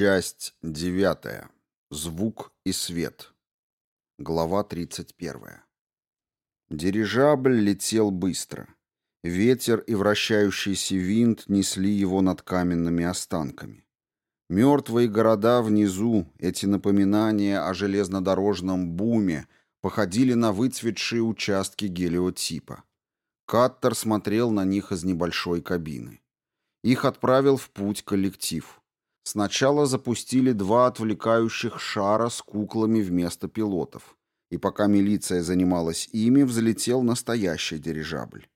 Часть девятая. Звук и свет. Глава тридцать первая. Дирижабль летел быстро. Ветер и вращающийся винт несли его над каменными останками. Мертвые города внизу, эти напоминания о железнодорожном буме, походили на выцветшие участки гелиотипа. Каттер смотрел на них из небольшой кабины. Их отправил в путь коллектив. Сначала запустили два отвлекающих шара с куклами вместо пилотов, и пока милиция занималась ими, взлетел настоящий дирижабль.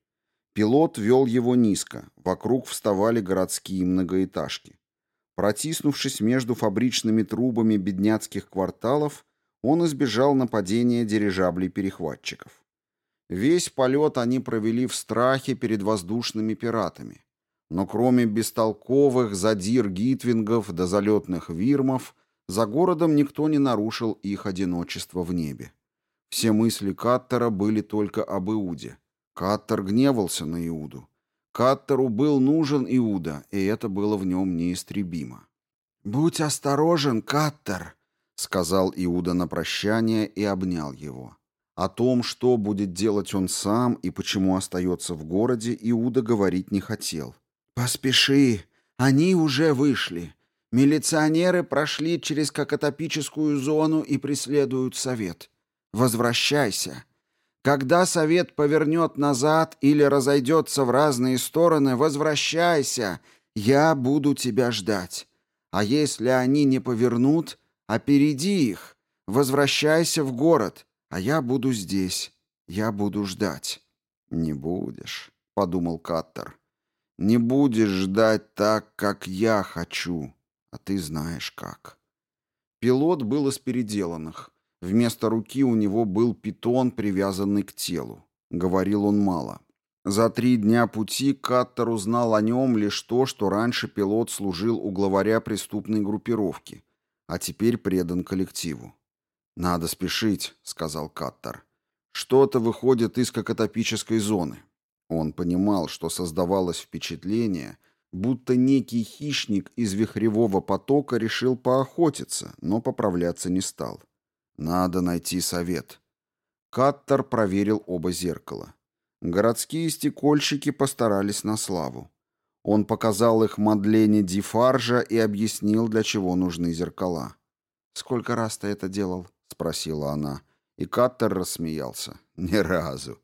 Пилот вел его низко, вокруг вставали городские многоэтажки. Протиснувшись между фабричными трубами бедняцких кварталов, он избежал нападения дирижаблей-перехватчиков. Весь полет они провели в страхе перед воздушными пиратами. Но кроме бестолковых задир-гитвингов до залетных вирмов, за городом никто не нарушил их одиночество в небе. Все мысли Каттера были только об Иуде. Каттер гневался на Иуду. Каттеру был нужен Иуда, и это было в нем неистребимо. «Будь осторожен, Каттер», — сказал Иуда на прощание и обнял его. О том, что будет делать он сам и почему остается в городе, Иуда говорить не хотел. «Поспеши, они уже вышли. Милиционеры прошли через какотопическую зону и преследуют совет. Возвращайся. Когда совет повернет назад или разойдется в разные стороны, возвращайся. Я буду тебя ждать. А если они не повернут, опереди их. Возвращайся в город, а я буду здесь. Я буду ждать». «Не будешь», — подумал Каттер. Не будешь ждать так, как я хочу, а ты знаешь как. Пилот был из переделанных. Вместо руки у него был питон, привязанный к телу. Говорил он мало. За три дня пути Каттер узнал о нем лишь то, что раньше пилот служил у главаря преступной группировки, а теперь предан коллективу. «Надо спешить», — сказал Каттер. «Что-то выходит из какотопической зоны. Он понимал, что создавалось впечатление, будто некий хищник из вихревого потока решил поохотиться, но поправляться не стал. Надо найти совет. Каттер проверил оба зеркала. Городские стекольщики постарались на славу. Он показал их Мадлене Дифаржа и объяснил, для чего нужны зеркала. «Сколько раз ты это делал?» — спросила она. И Каттер рассмеялся. «Ни разу.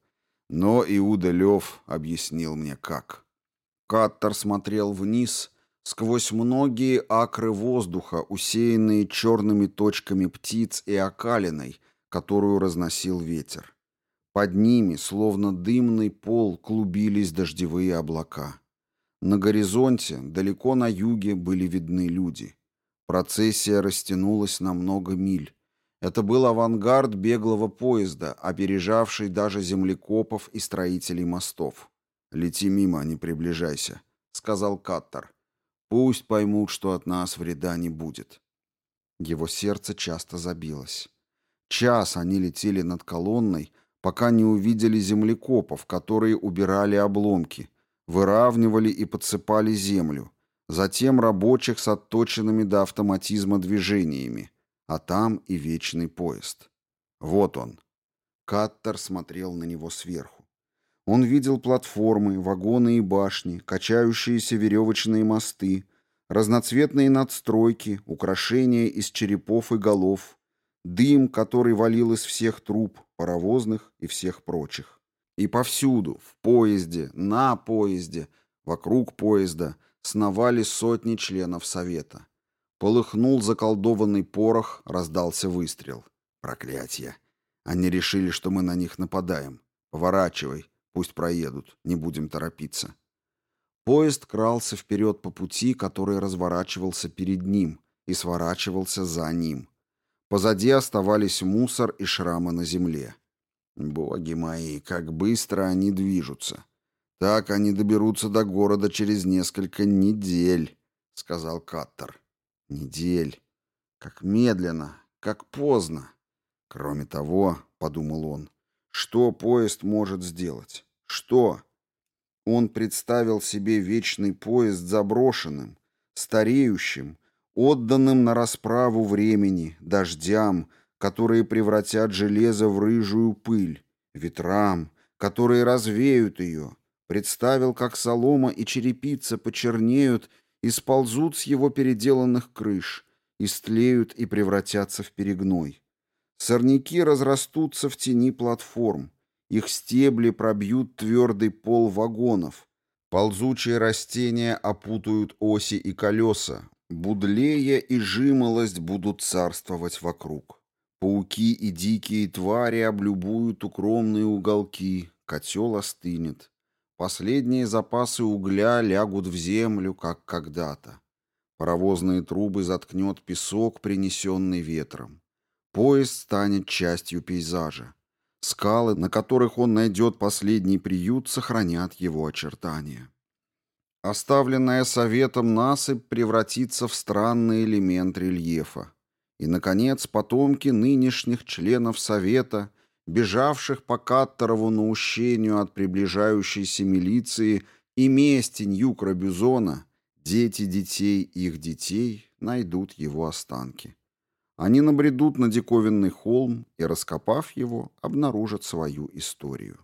Но Иуда Лев объяснил мне, как. Каттер смотрел вниз, сквозь многие акры воздуха, усеянные черными точками птиц и окалиной, которую разносил ветер. Под ними, словно дымный пол, клубились дождевые облака. На горизонте, далеко на юге, были видны люди. Процессия растянулась на много миль. Это был авангард беглого поезда, опережавший даже землекопов и строителей мостов. «Лети мимо, не приближайся», — сказал Каттер. «Пусть поймут, что от нас вреда не будет». Его сердце часто забилось. Час они летели над колонной, пока не увидели землекопов, которые убирали обломки, выравнивали и подсыпали землю, затем рабочих с отточенными до автоматизма движениями, а там и вечный поезд. Вот он. Каттер смотрел на него сверху. Он видел платформы, вагоны и башни, качающиеся веревочные мосты, разноцветные надстройки, украшения из черепов и голов, дым, который валил из всех труб, паровозных и всех прочих. И повсюду, в поезде, на поезде, вокруг поезда, сновали сотни членов Совета. Полыхнул заколдованный порох, раздался выстрел. Проклятье. Они решили, что мы на них нападаем. Поворачивай, пусть проедут, не будем торопиться. Поезд крался вперед по пути, который разворачивался перед ним и сворачивался за ним. Позади оставались мусор и шрамы на земле. Боги мои, как быстро они движутся. Так они доберутся до города через несколько недель, сказал Каттер. Недель. Как медленно, как поздно. Кроме того, подумал он, что поезд может сделать? Что? Он представил себе вечный поезд заброшенным, стареющим, отданным на расправу времени, дождям, которые превратят железо в рыжую пыль, ветрам, которые развеют ее, представил, как солома и черепица почернеют и сползут с его переделанных крыш, истлеют и превратятся в перегной. Сорняки разрастутся в тени платформ, их стебли пробьют твердый пол вагонов, ползучие растения опутают оси и колеса, будлея и жимолость будут царствовать вокруг. Пауки и дикие твари облюбуют укромные уголки, котел остынет. Последние запасы угля лягут в землю, как когда-то. Паровозные трубы заткнет песок, принесенный ветром. Поезд станет частью пейзажа. Скалы, на которых он найдет последний приют, сохранят его очертания. Оставленная советом насыпь превратится в странный элемент рельефа. И, наконец, потомки нынешних членов совета – бежавших по Каттерову наущению от приближающейся милиции и мести Ньюкра Бюзона, дети детей их детей найдут его останки. Они набредут на диковинный холм и, раскопав его, обнаружат свою историю.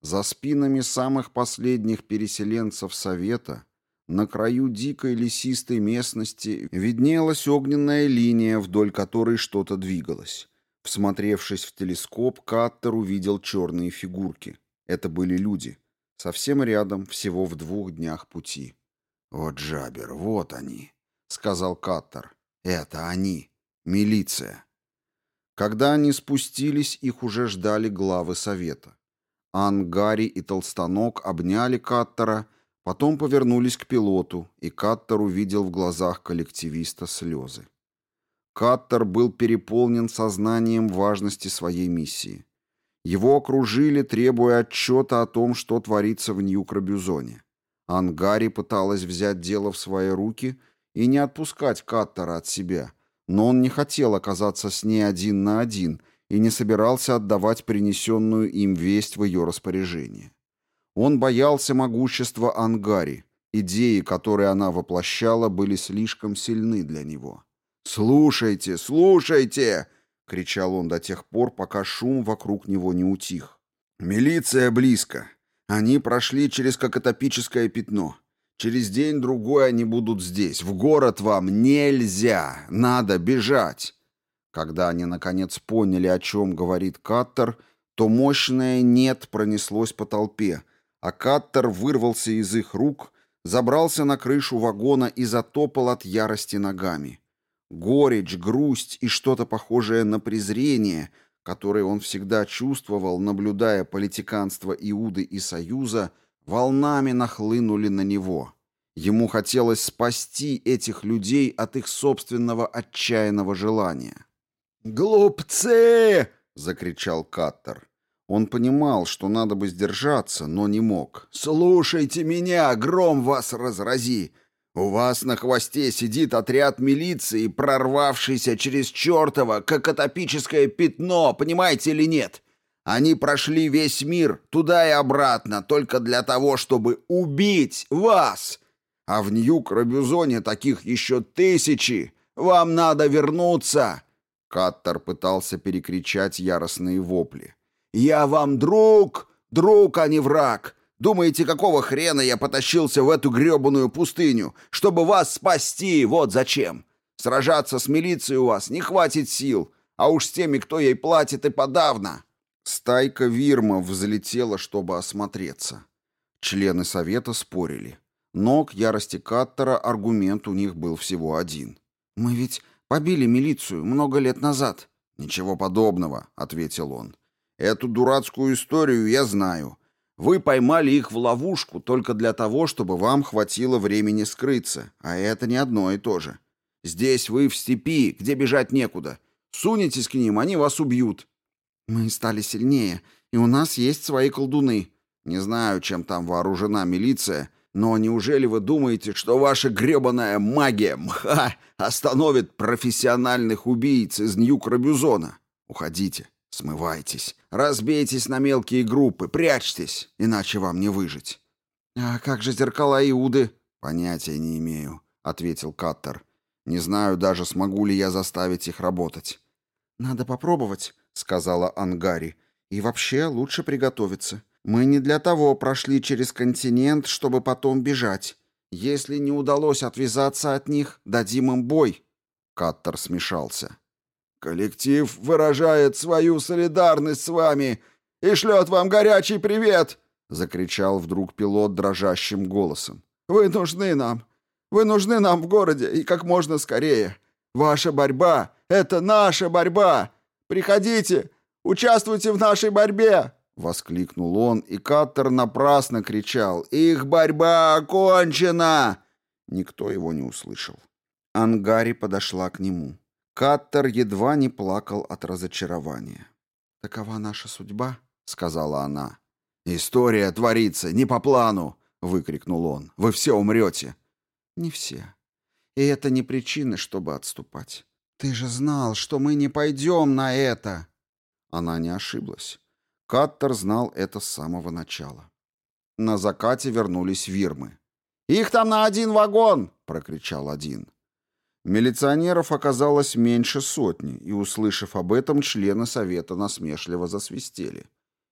За спинами самых последних переселенцев Совета на краю дикой лесистой местности виднелась огненная линия, вдоль которой что-то двигалось. Всмотревшись в телескоп, Каттер увидел черные фигурки. Это были люди. Совсем рядом, всего в двух днях пути. «Вот Джабер, вот они», — сказал Каттер. «Это они. Милиция». Когда они спустились, их уже ждали главы совета. Ан, Гарри и Толстанок обняли Каттера, потом повернулись к пилоту, и Каттер увидел в глазах коллективиста слезы. Каттер был переполнен сознанием важности своей миссии. Его окружили, требуя отчета о том, что творится в Нью-Крабюзоне. Ангари пыталась взять дело в свои руки и не отпускать Каттера от себя, но он не хотел оказаться с ней один на один и не собирался отдавать принесенную им весть в ее распоряжение. Он боялся могущества Ангари, идеи, которые она воплощала, были слишком сильны для него. «Слушайте, слушайте!» — кричал он до тех пор, пока шум вокруг него не утих. «Милиция близко. Они прошли через кокотопическое пятно. Через день-другой они будут здесь. В город вам нельзя. Надо бежать!» Когда они, наконец, поняли, о чем говорит Каттер, то мощное «нет» пронеслось по толпе, а Каттер вырвался из их рук, забрался на крышу вагона и затопал от ярости ногами. Горечь, грусть и что-то похожее на презрение, которое он всегда чувствовал, наблюдая политиканство Иуды и Союза, волнами нахлынули на него. Ему хотелось спасти этих людей от их собственного отчаянного желания. «Глупцы!» — закричал Каттер. Он понимал, что надо бы сдержаться, но не мог. «Слушайте меня, гром вас разрази! У вас на хвосте сидит отряд милиции, прорвавшийся через чертово кокотопическое пятно, понимаете или нет? Они прошли весь мир, туда и обратно, только для того, чтобы убить вас. А в Нью-Крабюзоне таких еще тысячи. Вам надо вернуться!» Каттер пытался перекричать яростные вопли. «Я вам друг, друг, а не враг. Думаете, какого хрена я потащился в эту гребаную пустыню? Чтобы вас спасти, вот зачем. Сражаться с милицией у вас не хватит сил, а уж с теми, кто ей платит, и подавно». Стайка вирмов взлетела, чтобы осмотреться. Члены совета спорили. Но к ярости Каттера аргумент у них был всего один. «Мы ведь побили милицию много лет назад». «Ничего подобного», — ответил он. «Эту дурацкую историю я знаю. Вы поймали их в ловушку только для того, чтобы вам хватило времени скрыться, а это не одно и то же. Здесь вы в степи, где бежать некуда. Сунетесь к ним, они вас убьют. Мы стали сильнее, и у нас есть свои колдуны. Не знаю, чем там вооружена милиция, но неужели вы думаете, что ваша гребаная магия, мха, остановит профессиональных убийц из Нью-Крабюзона? Уходите. Смывайтесь, разбейтесь на мелкие группы, прячьтесь, иначе вам не выжить. А как же зеркала Иуды? Понятия не имею, ответил Каттер. Не знаю даже, смогу ли я заставить их работать. «Надо попробовать», — сказала Ангари. «И вообще лучше приготовиться. Мы не для того прошли через континент, чтобы потом бежать. Если не удалось отвязаться от них, дадим им бой». Каттер смешался. «Коллектив выражает свою солидарность с вами и шлет вам горячий привет!» — закричал вдруг пилот дрожащим голосом. «Вы нужны нам! Вы нужны нам в городе и как можно скорее! Ваша борьба — это наша борьба! Приходите! Участвуйте в нашей борьбе!» Воскликнул он, и Каттер напрасно кричал «Их борьба окончена!» Никто его не услышал. Ангари подошла к нему. Каттер едва не плакал от разочарования. «Такова наша судьба», — сказала она. «История творится не по плану!» — выкрикнул он. «Вы все умрете!» «Не все. И это не причина, чтобы отступать. Ты же знал, что мы не пойдем на это!» Она не ошиблась. Каттер знал это с самого начала. На закате вернулись вирмы. «Их там на один вагон!» — прокричал один. Милиционеров оказалось меньше сотни, и, услышав об этом, члены совета насмешливо засвистели.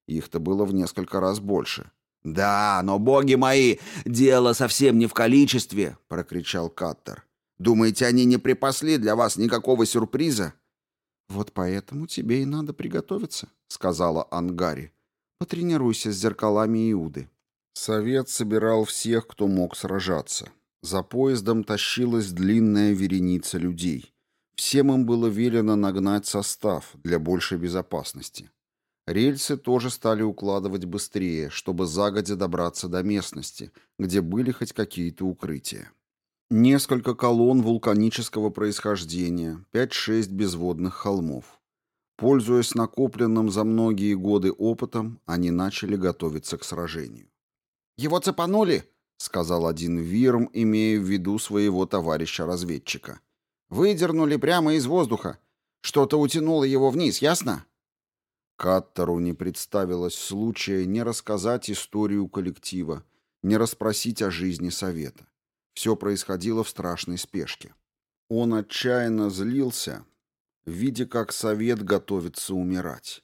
Их-то было в несколько раз больше. «Да, но, боги мои, дело совсем не в количестве!» — прокричал Каттер. «Думаете, они не припасли для вас никакого сюрприза?» «Вот поэтому тебе и надо приготовиться», — сказала Ангари. «Потренируйся с зеркалами Иуды». Совет собирал всех, кто мог сражаться. За поездом тащилась длинная вереница людей. Всем им было велено нагнать состав для большей безопасности. Рельсы тоже стали укладывать быстрее, чтобы загодя добраться до местности, где были хоть какие-то укрытия. Несколько колонн вулканического происхождения, 5-6 безводных холмов. Пользуясь накопленным за многие годы опытом, они начали готовиться к сражению. «Его цепанули!» — сказал один Вирм, имея в виду своего товарища-разведчика. «Выдернули прямо из воздуха. Что-то утянуло его вниз, ясно?» Каттеру не представилось случая не рассказать историю коллектива, не расспросить о жизни совета. Все происходило в страшной спешке. Он отчаянно злился, видя, как совет готовится умирать.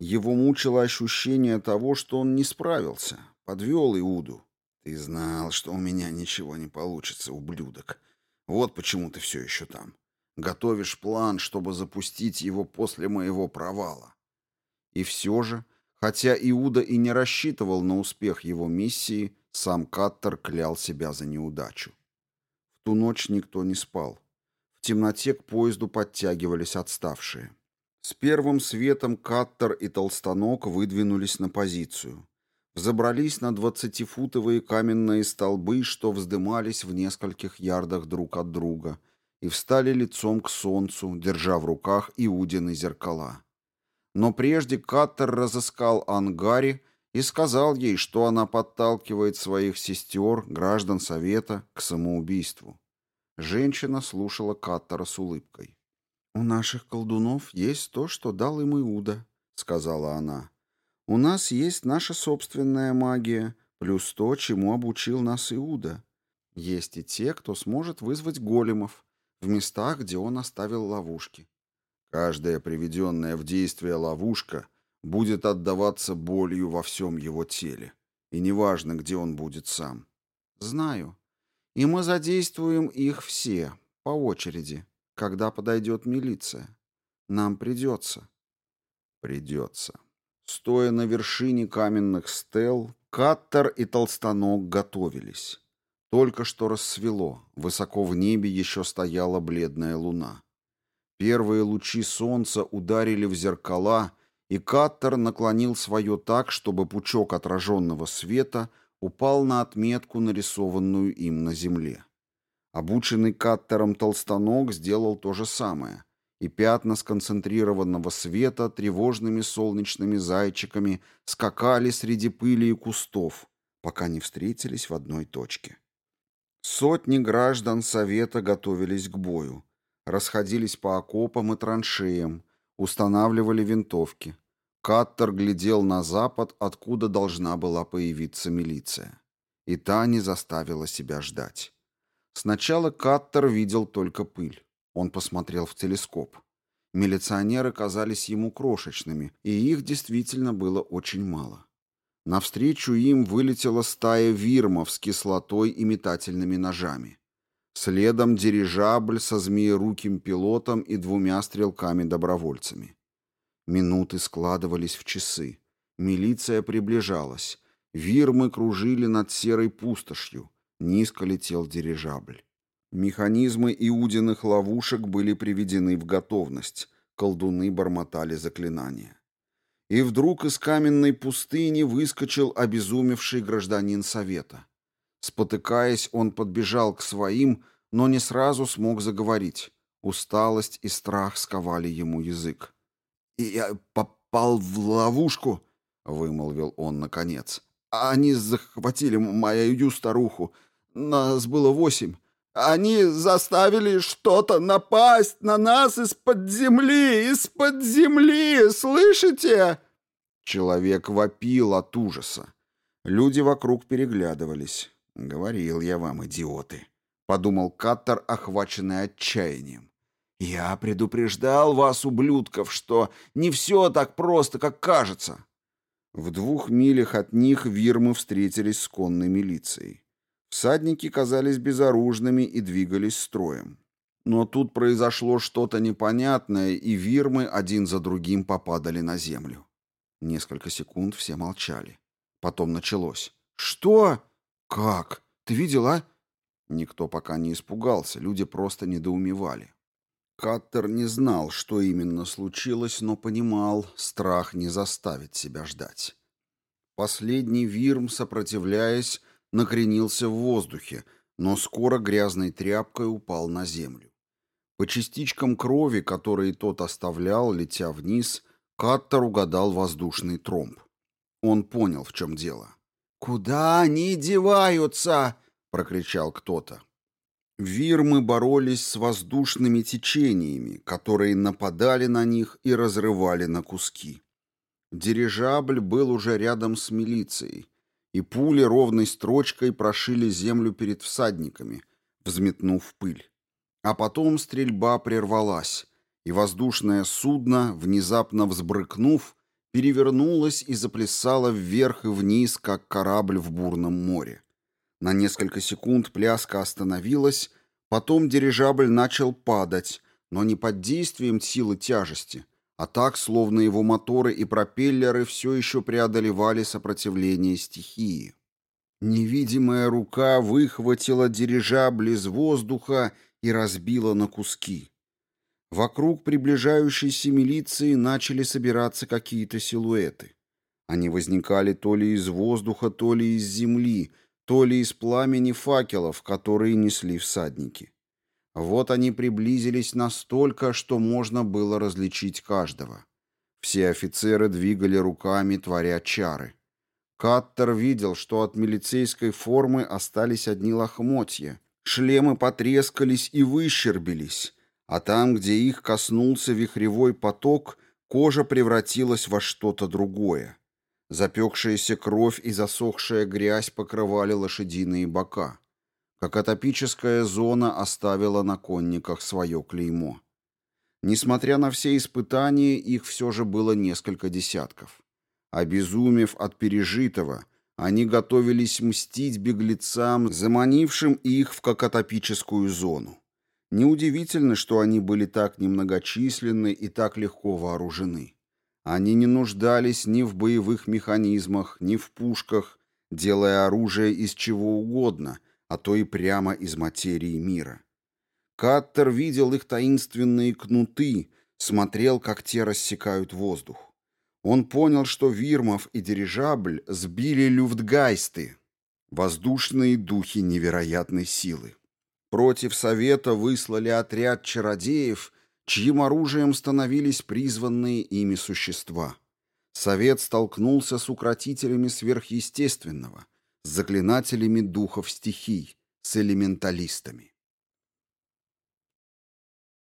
Его мучило ощущение того, что он не справился, подвел Иуду. «Ты знал, что у меня ничего не получится, ублюдок. Вот почему ты все еще там. Готовишь план, чтобы запустить его после моего провала». И все же, хотя Иуда и не рассчитывал на успех его миссии, сам Каттер клял себя за неудачу. В ту ночь никто не спал. В темноте к поезду подтягивались отставшие. С первым светом Каттер и Толстанок выдвинулись на позицию. Взобрались на двадцатифутовые каменные столбы, что вздымались в нескольких ярдах друг от друга, и встали лицом к солнцу, держа в руках Иудины зеркала. Но прежде Каттер разыскал Ангари и сказал ей, что она подталкивает своих сестер, граждан Совета, к самоубийству. Женщина слушала Каттера с улыбкой. «У наших колдунов есть то, что дал им Иуда», — сказала она. «У нас есть наша собственная магия, плюс то, чему обучил нас Иуда. Есть и те, кто сможет вызвать големов в местах, где он оставил ловушки. Каждая приведенная в действие ловушка будет отдаваться болью во всем его теле, и неважно, где он будет сам. Знаю. И мы задействуем их все, по очереди, когда подойдет милиция. Нам придется. Придется. Стоя на вершине каменных стел, Каттер и Толстанок готовились. Только что рассвело, высоко в небе еще стояла бледная луна. Первые лучи солнца ударили в зеркала, и Каттер наклонил свое так, чтобы пучок отраженного света упал на отметку, нарисованную им на земле. Обученный Каттером толстанок сделал то же самое, и пятна сконцентрированного света тревожными солнечными зайчиками скакали среди пыли и кустов, пока не встретились в одной точке. Сотни граждан Совета готовились к бою, расходились по окопам и траншеям, устанавливали винтовки. Каттер глядел на запад, откуда должна была появиться милиция. И та не заставила себя ждать. Сначала Каттер видел только пыль. Он посмотрел в телескоп. Милиционеры казались ему крошечными, и их действительно было очень мало. Навстречу им вылетела стая вирмов с кислотой и метательными ножами. Следом дирижабль со змееруким пилотом и двумя стрелками-добровольцами. Минуты складывались в часы. Милиция приближалась. Вирмы кружили над серой пустошью. Низко летел дирижабль. Механизмы иудиных ловушек были приведены в готовность. Колдуны бормотали заклинания. И вдруг из каменной пустыни выскочил обезумевший гражданин совета. Спотыкаясь, он подбежал к своим, но не сразу смог заговорить. Усталость и страх сковали ему язык. «И я попал в ловушку», — вымолвил он наконец. «Они захватили мою старуху. Нас было восемь. Они заставили что-то напасть на нас из-под земли, из-под земли, слышите?» Человек вопил от ужаса. Люди вокруг переглядывались. «Говорил я вам, идиоты», — подумал Каттер, охваченный отчаянием. «Я предупреждал вас, ублюдков, что не все так просто, как кажется». В двух милях от них вирмы встретились с конной милицией. Всадники казались безоружными и двигались строем. Но тут произошло что-то непонятное, и вирмы один за другим попадали на землю. Несколько секунд все молчали. Потом началось. «Что? Как? Ты видела?» Никто пока не испугался, люди просто недоумевали. Каттер не знал, что именно случилось, но понимал, страх не заставит себя ждать. Последний вирм, сопротивляясь, накренился в воздухе, но скоро грязной тряпкой упал на землю. По частичкам крови, которые тот оставлял, летя вниз, Каттер угадал воздушный тромб. Он понял, в чем дело. «Куда они деваются?» — прокричал кто-то. Вирмы боролись с воздушными течениями, которые нападали на них и разрывали на куски. Дирижабль был уже рядом с милицией, и пули ровной строчкой прошили землю перед всадниками, взметнув пыль. А потом стрельба прервалась, и воздушное судно, внезапно взбрыкнув, перевернулось и заплясало вверх и вниз, как корабль в бурном море. На несколько секунд пляска остановилась, потом дирижабль начал падать, но не под действием силы тяжести, а так, словно его моторы и пропеллеры все еще преодолевали сопротивление стихии. Невидимая рука выхватила дирижабль из воздуха и разбила на куски. Вокруг приближающейся милиции начали собираться какие-то силуэты. Они возникали то ли из воздуха, то ли из земли, то ли из пламени факелов, которые несли всадники. Вот они приблизились настолько, что можно было различить каждого. Все офицеры двигали руками, творя чары. Каттер видел, что от милицейской формы остались одни лохмотья. Шлемы потрескались и выщербились, а там, где их коснулся вихревой поток, кожа превратилась во что-то другое. Запекшаяся кровь и засохшая грязь покрывали лошадиные бока как атопическая зона оставила на конниках свое клеймо. Несмотря на все испытания, их все же было несколько десятков. Обезумев от пережитого, они готовились мстить беглецам, заманившим их в какотопическую зону. Неудивительно, что они были так немногочисленны и так легко вооружены. Они не нуждались ни в боевых механизмах, ни в пушках, делая оружие из чего угодно – а то и прямо из материи мира. Каттер видел их таинственные кнуты, смотрел, как те рассекают воздух. Он понял, что Вирмов и дирижабль сбили люфтгайсты, воздушные духи невероятной силы. Против Совета выслали отряд чародеев, чьим оружием становились призванные ими существа. Совет столкнулся с укротителями сверхъестественного, с заклинателями духов стихий, с элементалистами.